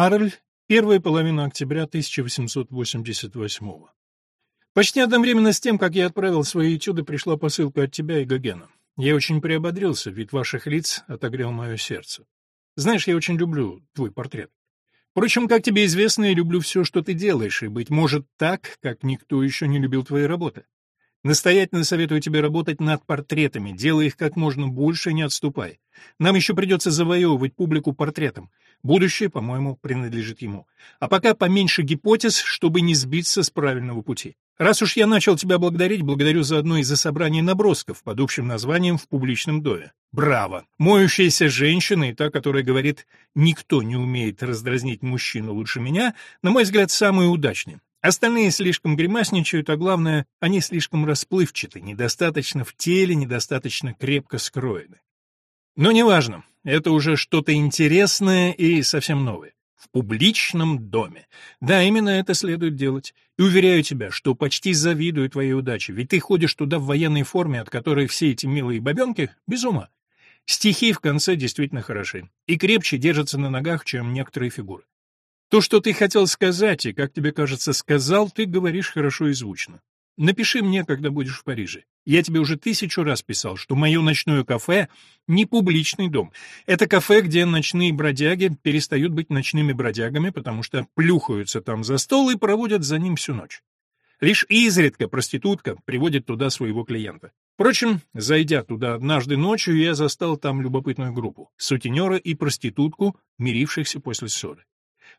Арль, первая половина октября 1888 Почти одновременно с тем, как я отправил свои этюды, пришла посылка от тебя и Гогена. Я очень приободрился, вид ваших лиц отогрел мое сердце. Знаешь, я очень люблю твой портрет. Впрочем, как тебе известно, я люблю все, что ты делаешь, и, быть может, так, как никто еще не любил твои работы. Настоятельно советую тебе работать над портретами, делай их как можно больше и не отступай. Нам еще придется завоевывать публику портретом. Будущее, по-моему, принадлежит ему. А пока поменьше гипотез, чтобы не сбиться с правильного пути. Раз уж я начал тебя благодарить, благодарю заодно и за собрание набросков под общим названием «В публичном доме». Браво! Моющаяся женщина и та, которая говорит «никто не умеет раздразнить мужчину лучше меня», на мой взгляд, самые удачные. Остальные слишком гримасничают, а главное, они слишком расплывчаты, недостаточно в теле, недостаточно крепко скроены. Но неважно, это уже что-то интересное и совсем новое. В публичном доме. Да, именно это следует делать. И уверяю тебя, что почти завидую твоей удаче, ведь ты ходишь туда в военной форме, от которой все эти милые бабенки без ума. Стихи в конце действительно хороши и крепче держатся на ногах, чем некоторые фигуры. То, что ты хотел сказать, и, как тебе кажется, сказал, ты говоришь хорошо и звучно. Напиши мне, когда будешь в Париже. Я тебе уже тысячу раз писал, что мое ночное кафе — не публичный дом. Это кафе, где ночные бродяги перестают быть ночными бродягами, потому что плюхаются там за стол и проводят за ним всю ночь. Лишь изредка проститутка приводит туда своего клиента. Впрочем, зайдя туда однажды ночью, я застал там любопытную группу — сутенера и проститутку, мирившихся после ссоры.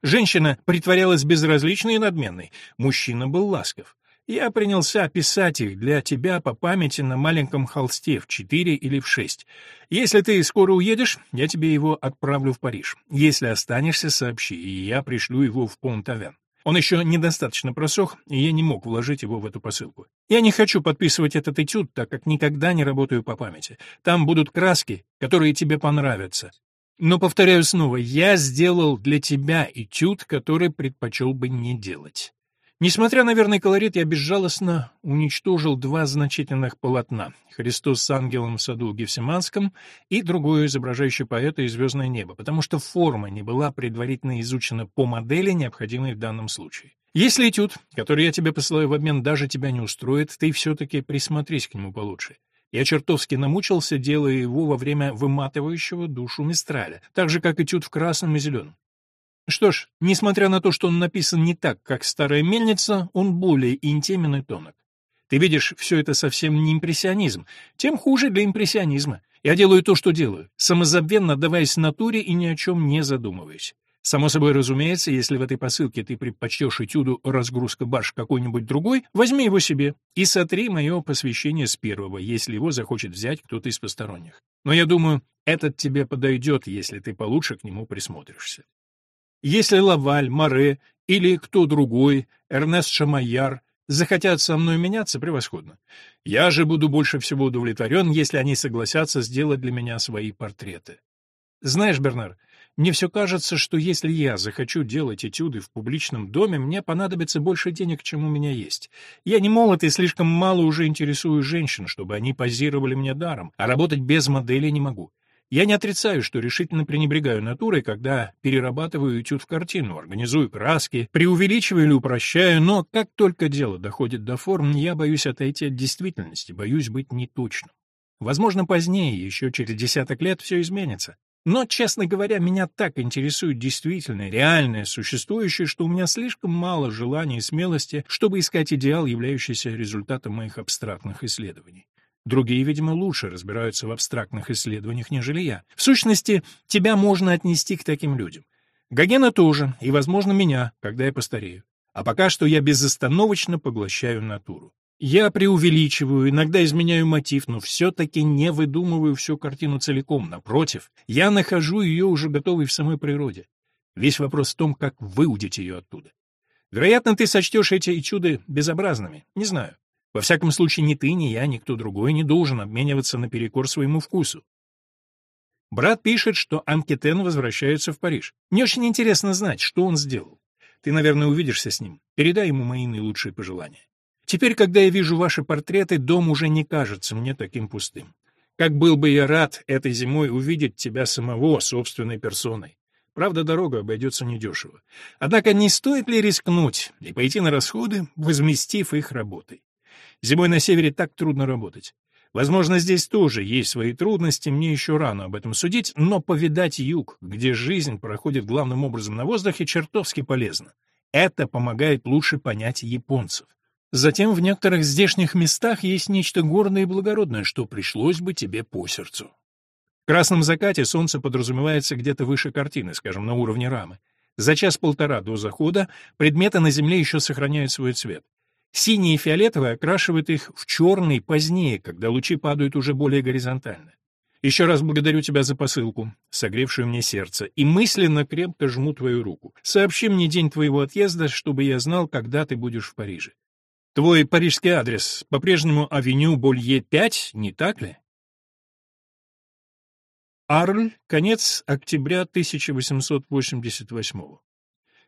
Женщина притворялась безразличной и надменной, мужчина был ласков. Я принялся описать их для тебя по памяти на маленьком холсте в четыре или в шесть. Если ты скоро уедешь, я тебе его отправлю в Париж. Если останешься, сообщи, и я пришлю его в Понт-Авен. Он еще недостаточно просох, и я не мог вложить его в эту посылку. Я не хочу подписывать этот этюд, так как никогда не работаю по памяти. Там будут краски, которые тебе понравятся. Но, повторяю снова, я сделал для тебя этюд, который предпочел бы не делать. Несмотря на верный колорит, я безжалостно уничтожил два значительных полотна — «Христос с ангелом в саду Гефсиманском» и другое, изображающее поэта и звездное небо, потому что форма не была предварительно изучена по модели, необходимой в данном случае. Если этюд, который я тебе посылаю в обмен, даже тебя не устроит, ты все-таки присмотрись к нему получше. Я чертовски намучился, делая его во время выматывающего душу Мистраля, так же, как этюд в красном и зеленом. Что ж, несмотря на то, что он написан не так, как «Старая мельница», он более интимен и тонок. Ты видишь, все это совсем не импрессионизм, тем хуже для импрессионизма. Я делаю то, что делаю, самозабвенно отдаваясь натуре и ни о чем не задумываясь. Само собой разумеется, если в этой посылке ты предпочтешь этюду «Разгрузка баш» какой-нибудь другой, возьми его себе и сотри мое посвящение с первого, если его захочет взять кто-то из посторонних. Но я думаю, этот тебе подойдет, если ты получше к нему присмотришься. Если Лаваль, Море или кто другой, Эрнест Шамайяр, захотят со мной меняться, превосходно. Я же буду больше всего удовлетворен, если они согласятся сделать для меня свои портреты. Знаешь, Бернар, мне все кажется, что если я захочу делать этюды в публичном доме, мне понадобится больше денег, чем у меня есть. Я не молод и слишком мало уже интересую женщин, чтобы они позировали мне даром, а работать без модели не могу. Я не отрицаю, что решительно пренебрегаю натурой, когда перерабатываю этюд в картину, организую краски, преувеличиваю или упрощаю, но как только дело доходит до форм, я боюсь отойти от действительности, боюсь быть неточным. Возможно, позднее, еще через десяток лет, все изменится. Но, честно говоря, меня так интересует действительное, реальное, существующее, что у меня слишком мало желания и смелости, чтобы искать идеал, являющийся результатом моих абстрактных исследований. Другие, видимо, лучше разбираются в абстрактных исследованиях, нежели я. В сущности, тебя можно отнести к таким людям. Гогена тоже, и, возможно, меня, когда я постарею. А пока что я безостановочно поглощаю натуру. Я преувеличиваю, иногда изменяю мотив, но все-таки не выдумываю всю картину целиком. Напротив, я нахожу ее уже готовой в самой природе. Весь вопрос в том, как выудить ее оттуда. Вероятно, ты сочтешь эти этюды безобразными. Не знаю. Во всяком случае, ни ты, ни я, ни кто другой не должен обмениваться наперекор своему вкусу. Брат пишет, что Анкетен возвращается в Париж. Мне очень интересно знать, что он сделал. Ты, наверное, увидишься с ним. Передай ему мои наилучшие пожелания. Теперь, когда я вижу ваши портреты, дом уже не кажется мне таким пустым. Как был бы я рад этой зимой увидеть тебя самого собственной персоной. Правда, дорога обойдется недешево. Однако не стоит ли рискнуть и пойти на расходы, возместив их работой? Зимой на севере так трудно работать. Возможно, здесь тоже есть свои трудности, мне еще рано об этом судить, но повидать юг, где жизнь проходит главным образом на воздухе, чертовски полезно. Это помогает лучше понять японцев. Затем в некоторых здешних местах есть нечто горное и благородное, что пришлось бы тебе по сердцу. В красном закате солнце подразумевается где-то выше картины, скажем, на уровне рамы. За час-полтора до захода предметы на Земле еще сохраняют свой цвет. Синий и фиолетовый окрашивают их в черный позднее, когда лучи падают уже более горизонтально. Еще раз благодарю тебя за посылку, согревшую мне сердце, и мысленно крепко жму твою руку. Сообщи мне день твоего отъезда, чтобы я знал, когда ты будешь в Париже. Твой парижский адрес по-прежнему авеню Болье 5, не так ли? Арль, конец октября 1888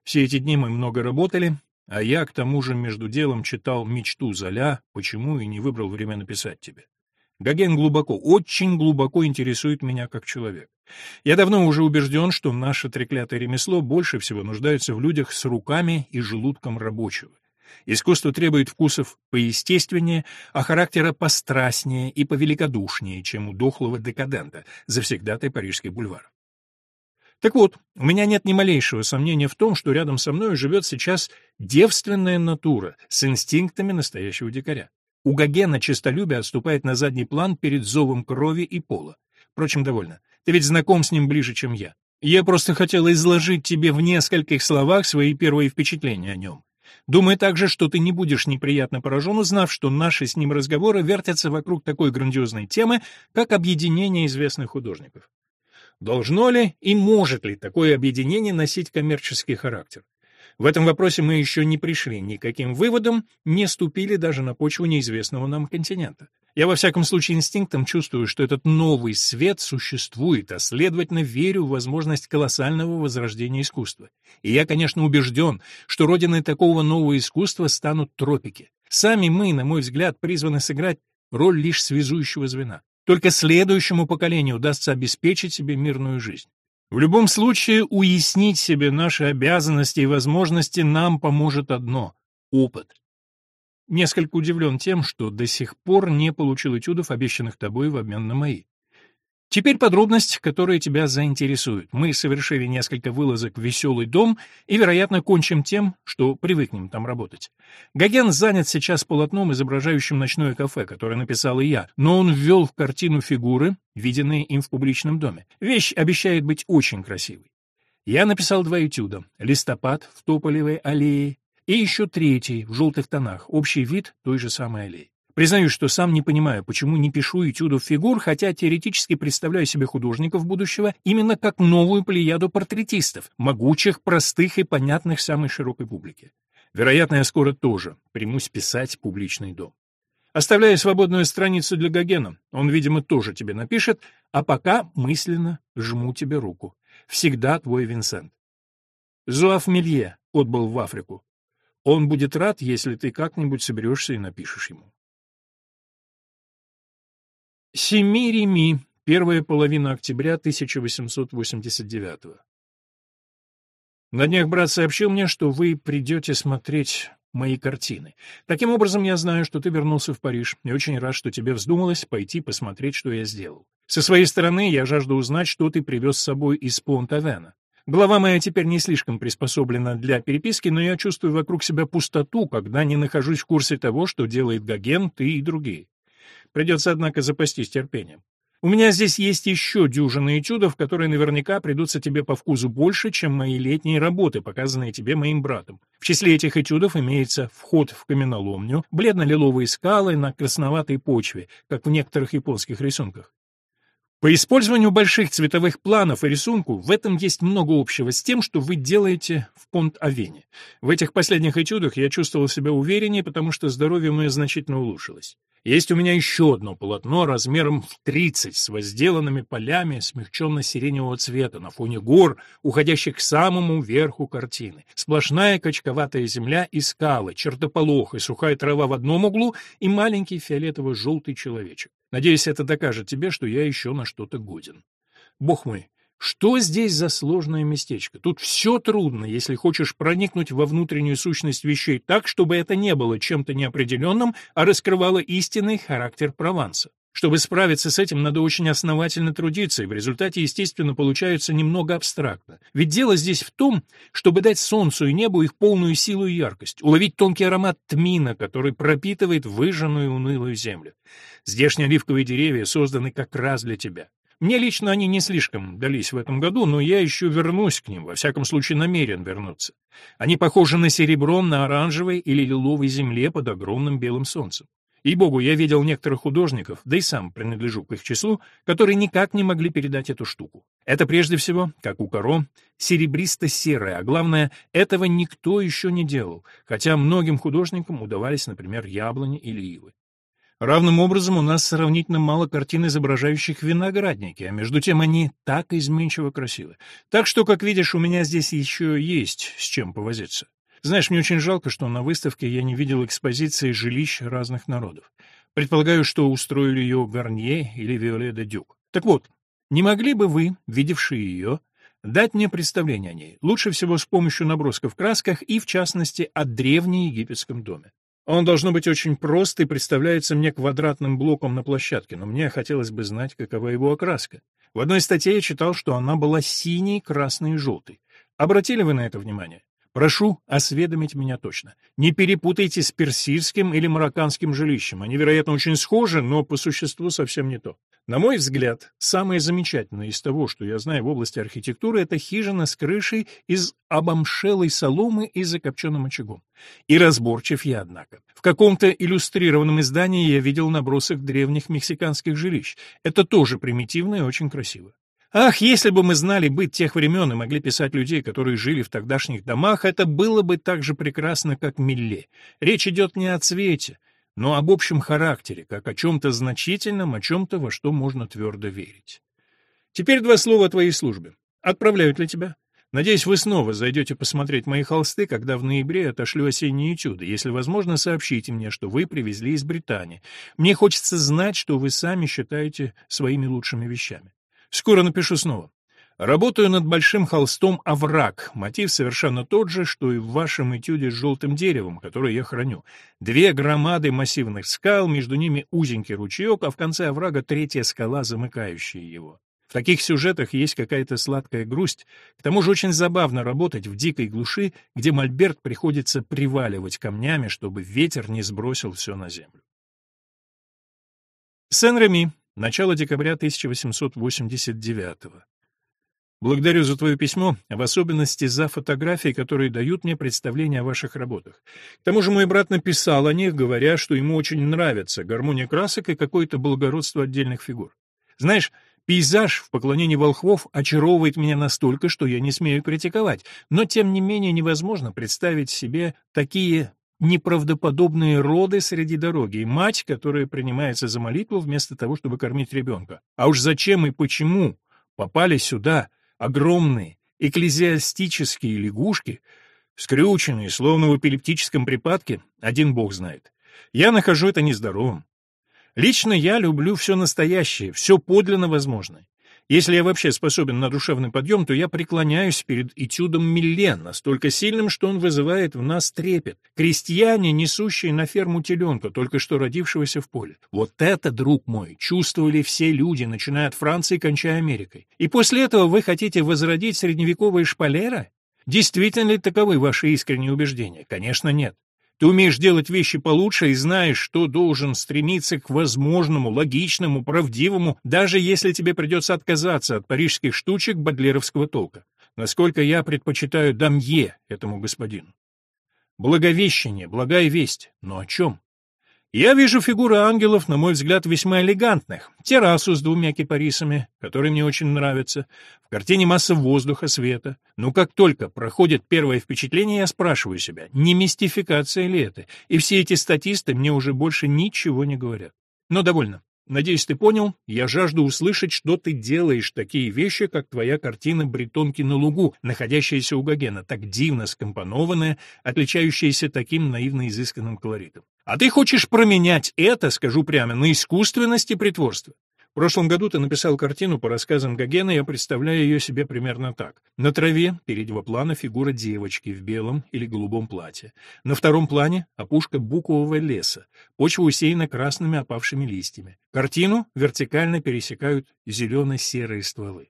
Все эти дни мы много работали, а я, к тому же, между делом читал «Мечту Золя», почему и не выбрал время написать тебе. Гоген глубоко, очень глубоко интересует меня как человек. Я давно уже убежден, что наше треклятое ремесло больше всего нуждается в людях с руками и желудком рабочего. Искусство требует вкусов поестественнее, а характера пострастнее и повеликодушнее, чем у дохлого декадента, завсегдатой парижских бульваров. Так вот, у меня нет ни малейшего сомнения в том, что рядом со мной живет сейчас девственная натура с инстинктами настоящего дикаря. У Гогена честолюбие отступает на задний план перед зовом крови и пола. Впрочем, довольно. Ты ведь знаком с ним ближе, чем я. Я просто хотел изложить тебе в нескольких словах свои первые впечатления о нем. Думаю также, что ты не будешь неприятно поражен, узнав, что наши с ним разговоры вертятся вокруг такой грандиозной темы, как объединение известных художников. Должно ли и может ли такое объединение носить коммерческий характер? В этом вопросе мы еще не пришли ни к каким выводам, не ступили даже на почву неизвестного нам континента. Я во всяком случае инстинктом чувствую, что этот новый свет существует, а следовательно верю в возможность колоссального возрождения искусства. И я, конечно, убежден, что родиной такого нового искусства станут тропики. Сами мы, на мой взгляд, призваны сыграть роль лишь связующего звена. Только следующему поколению удастся обеспечить себе мирную жизнь. В любом случае, уяснить себе наши обязанности и возможности нам поможет одно — опыт. Несколько удивлен тем, что до сих пор не получил этюдов, обещанных тобой в обмен на мои. Теперь подробность, которая тебя заинтересует. Мы совершили несколько вылазок в веселый дом и, вероятно, кончим тем, что привыкнем там работать. Гоген занят сейчас полотном, изображающим ночное кафе, которое написал и я, но он ввел в картину фигуры, виденные им в публичном доме. Вещь обещает быть очень красивой. Я написал два этюда «Листопад в тополевой аллее» и еще третий в желтых тонах, общий вид той же самой аллеи. Признаюсь, что сам не понимаю, почему не пишу этюдов фигур, хотя теоретически представляю себе художников будущего именно как новую плеяду портретистов, могучих, простых и понятных самой широкой публике. Вероятно, я скоро тоже примусь писать публичный дом. Оставляю свободную страницу для Гогена, он, видимо, тоже тебе напишет, а пока мысленно жму тебе руку. Всегда твой Винсент. Зуав Мелье отбыл в Африку. Он будет рад, если ты как-нибудь соберешься и напишешь ему. Семиреми, первая половина октября 1889 На днях брат сообщил мне, что вы придете смотреть мои картины. Таким образом, я знаю, что ты вернулся в Париж, и очень рад, что тебе вздумалось пойти посмотреть, что я сделал. Со своей стороны, я жажду узнать, что ты привез с собой из Понт-Авена. Голова моя теперь не слишком приспособлена для переписки, но я чувствую вокруг себя пустоту, когда не нахожусь в курсе того, что делает Гоген, ты и другие. Придется, однако, запастись терпением. У меня здесь есть еще дюжины этюдов, которые наверняка придутся тебе по вкусу больше, чем мои летние работы, показанные тебе моим братом. В числе этих этюдов имеется вход в каменоломню, бледно-лиловые скалы на красноватой почве, как в некоторых японских рисунках. По использованию больших цветовых планов и рисунку в этом есть много общего с тем, что вы делаете в Понт-Авене. В этих последних этюдах я чувствовал себя увереннее, потому что здоровье мое значительно улучшилось. Есть у меня еще одно полотно размером в 30 с возделанными полями смягченно-сиреневого цвета на фоне гор, уходящих к самому верху картины. Сплошная качковатая земля и скалы, чертополох и сухая трава в одном углу и маленький фиолетово-желтый человечек. Надеюсь, это докажет тебе, что я еще на что-то годен. Бог мой, Что здесь за сложное местечко? Тут все трудно, если хочешь проникнуть во внутреннюю сущность вещей так, чтобы это не было чем-то неопределенным, а раскрывало истинный характер Прованса. Чтобы справиться с этим, надо очень основательно трудиться, и в результате, естественно, получается немного абстрактно. Ведь дело здесь в том, чтобы дать солнцу и небу их полную силу и яркость, уловить тонкий аромат тмина, который пропитывает выжженную унылую землю. Здешние оливковые деревья созданы как раз для тебя. Мне лично они не слишком дались в этом году, но я еще вернусь к ним, во всяком случае намерен вернуться. Они похожи на серебро на оранжевой или лиловой земле под огромным белым солнцем. И богу, я видел некоторых художников, да и сам принадлежу к их числу, которые никак не могли передать эту штуку. Это прежде всего, как у коро, серебристо-серое, а главное, этого никто еще не делал, хотя многим художникам удавались, например, яблони или ивы. Равным образом у нас сравнительно мало картин, изображающих виноградники, а между тем они так изменчиво красивы. Так что, как видишь, у меня здесь еще есть с чем повозиться. Знаешь, мне очень жалко, что на выставке я не видел экспозиции жилищ разных народов. Предполагаю, что устроили ее Гарнье или Виоле де Дюк. Так вот, не могли бы вы, видевшие ее, дать мне представление о ней, лучше всего с помощью набросков в красках и, в частности, о древнеегипетском доме? Он должно быть очень прост и представляется мне квадратным блоком на площадке, но мне хотелось бы знать, какова его окраска. В одной статье я читал, что она была синей, красной и желтой. Обратили вы на это внимание? Прошу осведомить меня точно. Не перепутайте с персидским или марокканским жилищем. Они, вероятно, очень схожи, но по существу совсем не то. На мой взгляд, самое замечательное из того, что я знаю в области архитектуры, это хижина с крышей из обомшелой соломы и закопченным очагом. И разборчив я, однако. В каком-то иллюстрированном издании я видел набросок древних мексиканских жилищ. Это тоже примитивно и очень красиво. Ах, если бы мы знали быть тех времен и могли писать людей, которые жили в тогдашних домах, это было бы так же прекрасно, как Милле. Речь идет не о цвете, но об общем характере, как о чем-то значительном, о чем-то, во что можно твердо верить. Теперь два слова о твоей службе. Отправляют ли тебя? Надеюсь, вы снова зайдете посмотреть мои холсты, когда в ноябре отошлю осенние этюды. Если возможно, сообщите мне, что вы привезли из Британии. Мне хочется знать, что вы сами считаете своими лучшими вещами. Скоро напишу снова. Работаю над большим холстом «Овраг». Мотив совершенно тот же, что и в вашем этюде с желтым деревом, который я храню. Две громады массивных скал, между ними узенький ручеек, а в конце оврага третья скала, замыкающая его. В таких сюжетах есть какая-то сладкая грусть. К тому же очень забавно работать в дикой глуши, где мольберт приходится приваливать камнями, чтобы ветер не сбросил все на землю. Сен-Реми. Начало декабря 1889 -го. Благодарю за твое письмо, в особенности за фотографии, которые дают мне представление о ваших работах. К тому же мой брат написал о них, говоря, что ему очень нравится гармония красок и какое-то благородство отдельных фигур. Знаешь, пейзаж в поклонении волхвов очаровывает меня настолько, что я не смею критиковать, но тем не менее невозможно представить себе такие неправдоподобные роды среди дороги, и мать, которая принимается за молитву вместо того, чтобы кормить ребенка. А уж зачем и почему попали сюда — огромные экклезиастические лягушки, скрюченные, словно в эпилептическом припадке, один бог знает. Я нахожу это нездоровым. Лично я люблю все настоящее, все подлинно возможное. Если я вообще способен на душевный подъем, то я преклоняюсь перед этюдом Миллен, настолько сильным, что он вызывает в нас трепет. Крестьяне, несущие на ферму теленка, только что родившегося в поле. Вот это, друг мой, чувствовали все люди, начиная от Франции и кончая Америкой. И после этого вы хотите возродить средневековые шпалеры? Действительно ли таковы ваши искренние убеждения? Конечно, нет. Ты умеешь делать вещи получше и знаешь, что должен стремиться к возможному, логичному, правдивому, даже если тебе придется отказаться от парижских штучек бодлеровского толка. Насколько я предпочитаю дамье этому господину. Благовещение, благая весть. Но о чем? Я вижу фигуры ангелов, на мой взгляд, весьма элегантных. Террасу с двумя кипарисами, которые мне очень нравятся. В картине масса воздуха, света. Но как только проходит первое впечатление, я спрашиваю себя, не мистификация ли это? И все эти статисты мне уже больше ничего не говорят. Но довольно. Надеюсь, ты понял, я жажду услышать, что ты делаешь такие вещи, как твоя картина «Бретонки на лугу», находящаяся у Гогена, так дивно скомпонованная, отличающаяся таким наивно изысканным колоритом. А ты хочешь променять это, скажу прямо, на искусственность и притворство. В прошлом году ты написал картину по рассказам Гогена, я представляю ее себе примерно так. На траве переднего плана фигура девочки в белом или голубом платье. На втором плане опушка букового леса, почва усеяна красными опавшими листьями. Картину вертикально пересекают зелено-серые стволы.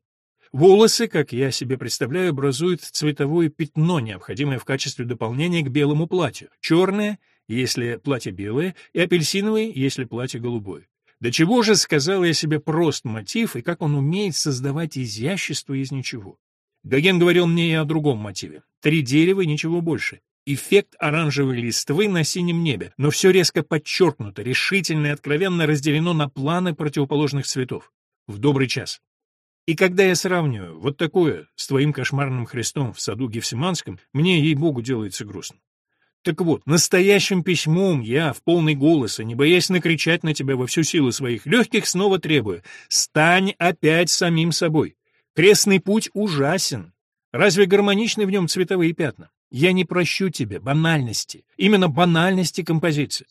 Волосы, как я себе представляю, образуют цветовое пятно, необходимое в качестве дополнения к белому платью. Черное, если платье белое, и апельсиновое, если платье голубое. До чего же, сказал я себе, прост мотив, и как он умеет создавать изящество из ничего. Гоген говорил мне и о другом мотиве. Три дерева и ничего больше. Эффект оранжевой листвы на синем небе, но все резко подчеркнуто, решительно и откровенно разделено на планы противоположных цветов. В добрый час. И когда я сравниваю вот такое с твоим кошмарным Христом в саду Гефсиманском, мне, ей-богу, делается грустно. Так вот, настоящим письмом я, в полный голос, и не боясь накричать на тебя во всю силу своих легких, снова требую «Стань опять самим собой! Крестный путь ужасен! Разве гармоничны в нем цветовые пятна? Я не прощу тебе банальности, именно банальности композиции.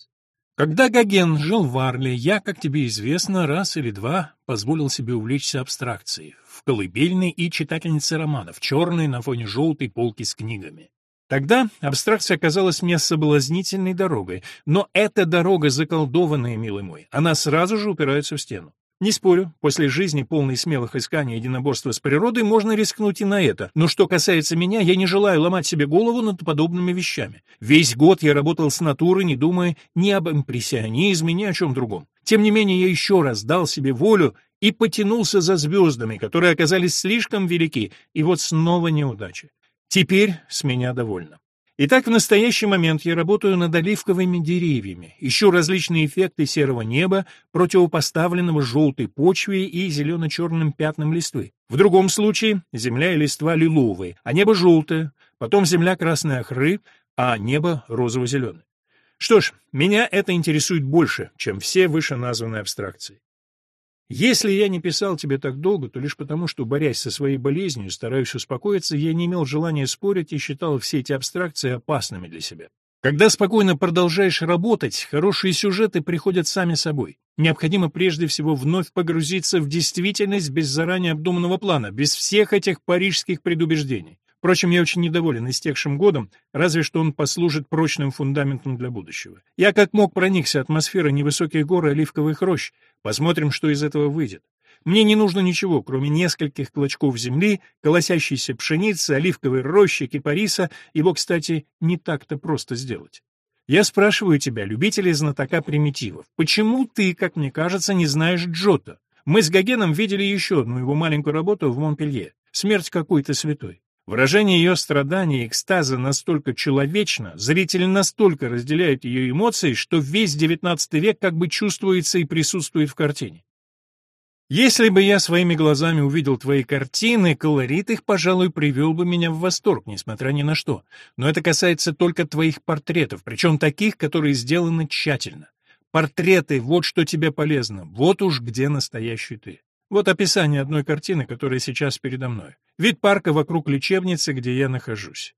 Когда Гоген жил в Арле, я, как тебе известно, раз или два позволил себе увлечься абстракцией, в колыбельной и читательнице романов, черной на фоне желтой полки с книгами. Тогда абстракция оказалась мне соблазнительной дорогой, но эта дорога заколдованная, милый мой, она сразу же упирается в стену. Не спорю, после жизни, полной смелых исканий единоборства с природой, можно рискнуть и на это. Но что касается меня, я не желаю ломать себе голову над подобными вещами. Весь год я работал с натурой, не думая ни об импрессионизме, ни о чем другом. Тем не менее, я еще раз дал себе волю и потянулся за звездами, которые оказались слишком велики, и вот снова неудача. Теперь с меня довольно. Итак, в настоящий момент я работаю над оливковыми деревьями, ищу различные эффекты серого неба, противопоставленного желтой почве и зелено-черным пятнам листвы. В другом случае земля и листва лиловые, а небо желтое, потом земля красной охры, а небо розово-зеленое. Что ж, меня это интересует больше, чем все вышеназванные абстракции. Если я не писал тебе так долго, то лишь потому, что, борясь со своей болезнью, стараюсь успокоиться, я не имел желания спорить и считал все эти абстракции опасными для себя. Когда спокойно продолжаешь работать, хорошие сюжеты приходят сами собой. Необходимо прежде всего вновь погрузиться в действительность без заранее обдуманного плана, без всех этих парижских предубеждений. Впрочем, я очень недоволен истекшим годом, разве что он послужит прочным фундаментом для будущего. Я как мог проникся атмосферой невысоких гор и оливковых рощ. Посмотрим, что из этого выйдет. Мне не нужно ничего, кроме нескольких клочков земли, колосящейся пшеницы, оливковой рощи, кипариса. Его, кстати, не так-то просто сделать. Я спрашиваю тебя, любителей знатока примитивов, почему ты, как мне кажется, не знаешь Джота? Мы с Гогеном видели еще одну его маленькую работу в Монпелье «Смерть какой-то святой». Выражение ее страдания и экстаза настолько человечно, зритель настолько разделяет ее эмоции, что весь XIX век как бы чувствуется и присутствует в картине. Если бы я своими глазами увидел твои картины, колорит их, пожалуй, привел бы меня в восторг, несмотря ни на что. Но это касается только твоих портретов, причем таких, которые сделаны тщательно. Портреты — вот что тебе полезно, вот уж где настоящий ты. Вот описание одной картины, которая сейчас передо мной. Вид парка вокруг лечебницы, где я нахожусь.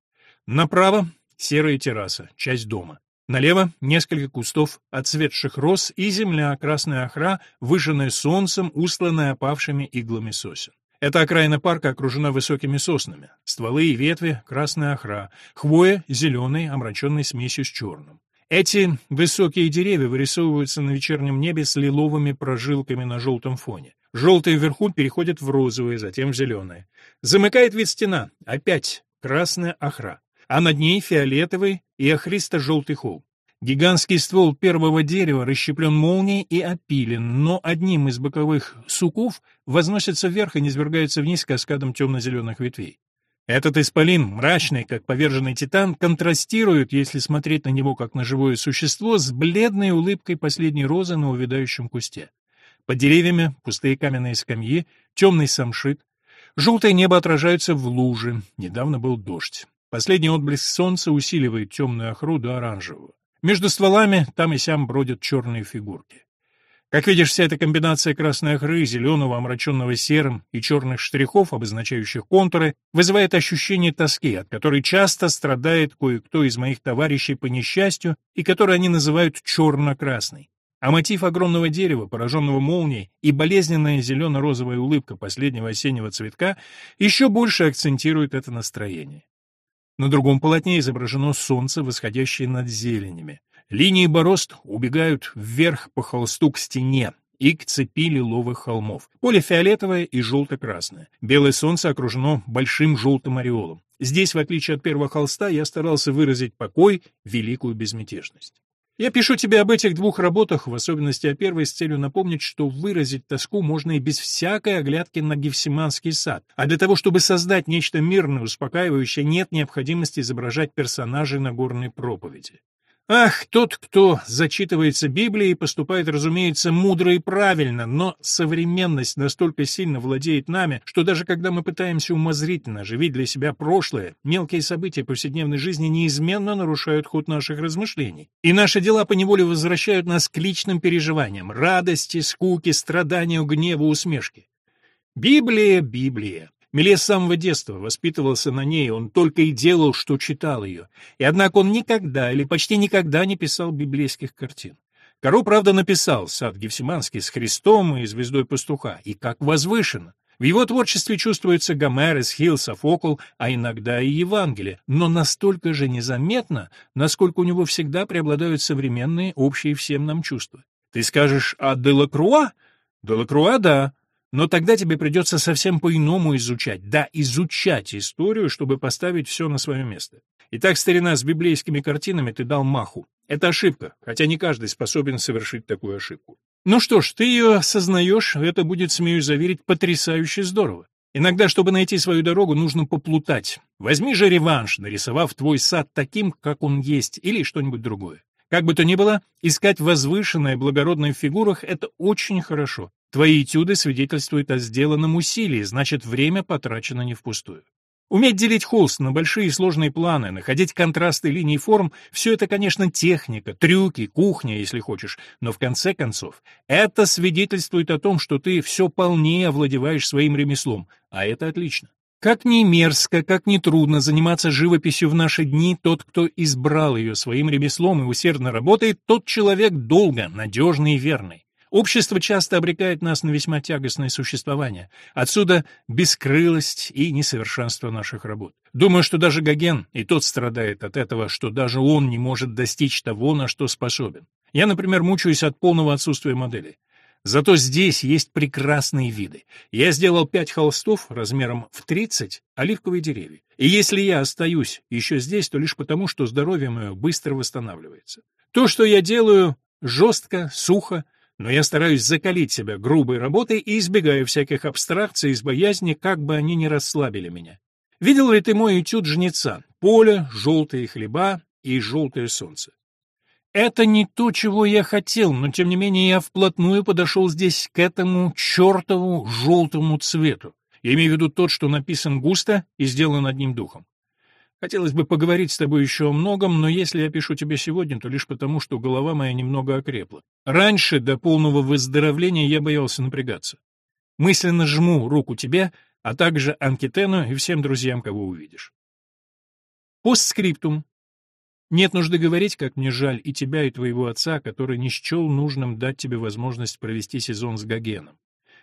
Направо — серая терраса, часть дома. Налево — несколько кустов отцветших роз и земля, красная охра, выжженная солнцем, устланная опавшими иглами сосен. Эта окраина парка окружена высокими соснами. Стволы и ветви — красная охра, хвоя — зеленый, омраченный смесью с черным. Эти высокие деревья вырисовываются на вечернем небе с лиловыми прожилками на желтом фоне. Желтые вверху переходят в розовые, затем в зеленые. Замыкает вид стена. Опять красная охра. А над ней фиолетовый и охристо-желтый холм. Гигантский ствол первого дерева расщеплен молнией и опилен, но одним из боковых суков возносится вверх и низвергается вниз каскадом темно-зеленых ветвей. Этот исполин, мрачный, как поверженный титан, контрастирует, если смотреть на него как на живое существо, с бледной улыбкой последней розы на увядающем кусте. Под деревьями пустые каменные скамьи, темный самшит. Желтое небо отражается в луже. Недавно был дождь. Последний отблеск солнца усиливает темную охру до оранжевого. Между стволами там и сям бродят черные фигурки. Как видишь, вся эта комбинация красной охры, зеленого, омраченного серым и черных штрихов, обозначающих контуры, вызывает ощущение тоски, от которой часто страдает кое-кто из моих товарищей по несчастью и который они называют черно-красный. А мотив огромного дерева, пораженного молнией, и болезненная зелено-розовая улыбка последнего осеннего цветка еще больше акцентируют это настроение. На другом полотне изображено солнце, восходящее над зеленями. Линии борозд убегают вверх по холсту к стене, и к цепи лиловых холмов. Поле фиолетовое и желто-красное. Белое солнце окружено большим желтым ореолом. Здесь, в отличие от первого холста, я старался выразить покой, великую безмятежность. Я пишу тебе об этих двух работах, в особенности о первой, с целью напомнить, что выразить тоску можно и без всякой оглядки на Гефсиманский сад. А для того, чтобы создать нечто мирное, успокаивающее, нет необходимости изображать персонажей на горной проповеди. Ах, тот, кто зачитывается Библией, поступает, разумеется, мудро и правильно, но современность настолько сильно владеет нами, что даже когда мы пытаемся умозрительно оживить для себя прошлое, мелкие события повседневной жизни неизменно нарушают ход наших размышлений. И наши дела поневоле возвращают нас к личным переживаниям, радости, скуки, страданию, гневу, усмешке. Библия, Библия. Миле с самого детства воспитывался на ней, он только и делал, что читал ее. И однако он никогда или почти никогда не писал библейских картин. Каро, правда, написал «Сад Гефсиманский» с Христом и звездой пастуха, и как возвышенно. В его творчестве чувствуется Гомер, Эсхил, Софокл, а иногда и Евангелие, но настолько же незаметно, насколько у него всегда преобладают современные, общие всем нам чувства. Ты скажешь «А Делакруа?» Делакруа, да, но тогда тебе придется совсем по-иному изучать, да, изучать историю, чтобы поставить все на свое место. Итак, старина, с библейскими картинами ты дал маху. Это ошибка, хотя не каждый способен совершить такую ошибку. Ну что ж, ты ее осознаешь, это будет, смею заверить, потрясающе здорово. Иногда, чтобы найти свою дорогу, нужно поплутать. Возьми же реванш, нарисовав твой сад таким, как он есть, или что-нибудь другое. Как бы то ни было, искать возвышенное благородное в фигурах — это очень хорошо. Твои этюды свидетельствуют о сделанном усилии, значит, время потрачено не впустую. Уметь делить холст на большие и сложные планы, находить контрасты линий форм — все это, конечно, техника, трюки, кухня, если хочешь, но в конце концов это свидетельствует о том, что ты все полнее овладеваешь своим ремеслом, а это отлично. Как ни мерзко, как ни трудно заниматься живописью в наши дни, тот, кто избрал ее своим ремеслом и усердно работает, тот человек долго, надежный и верный. Общество часто обрекает нас на весьма тягостное существование. Отсюда бескрылость и несовершенство наших работ. Думаю, что даже Гоген и тот страдает от этого, что даже он не может достичь того, на что способен. Я, например, мучаюсь от полного отсутствия модели. Зато здесь есть прекрасные виды. Я сделал пять холстов размером в 30 оливковые деревья. И если я остаюсь еще здесь, то лишь потому, что здоровье мое быстро восстанавливается. То, что я делаю, жестко, сухо, но я стараюсь закалить себя грубой работой и избегаю всяких абстракций из боязни, как бы они ни расслабили меня. Видел ли ты мой этюд жнеца? Поле, желтые хлеба и желтое солнце. Это не то, чего я хотел, но тем не менее я вплотную подошел здесь к этому чертову желтому цвету. Я имею в виду тот, что написан густо и сделан одним духом. Хотелось бы поговорить с тобой еще о многом, но если я пишу тебе сегодня, то лишь потому, что голова моя немного окрепла. Раньше, до полного выздоровления, я боялся напрягаться. Мысленно жму руку тебе, а также Анкетену и всем друзьям, кого увидишь. Постскриптум. Нет нужды говорить, как мне жаль и тебя, и твоего отца, который не счел нужным дать тебе возможность провести сезон с Гогеном.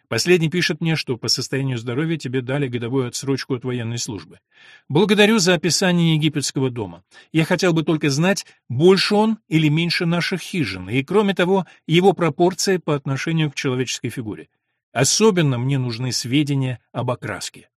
Последний пишет мне, что по состоянию здоровья тебе дали годовую отсрочку от военной службы. Благодарю за описание египетского дома. Я хотел бы только знать, больше он или меньше наших хижин, и, кроме того, его пропорции по отношению к человеческой фигуре. Особенно мне нужны сведения об окраске.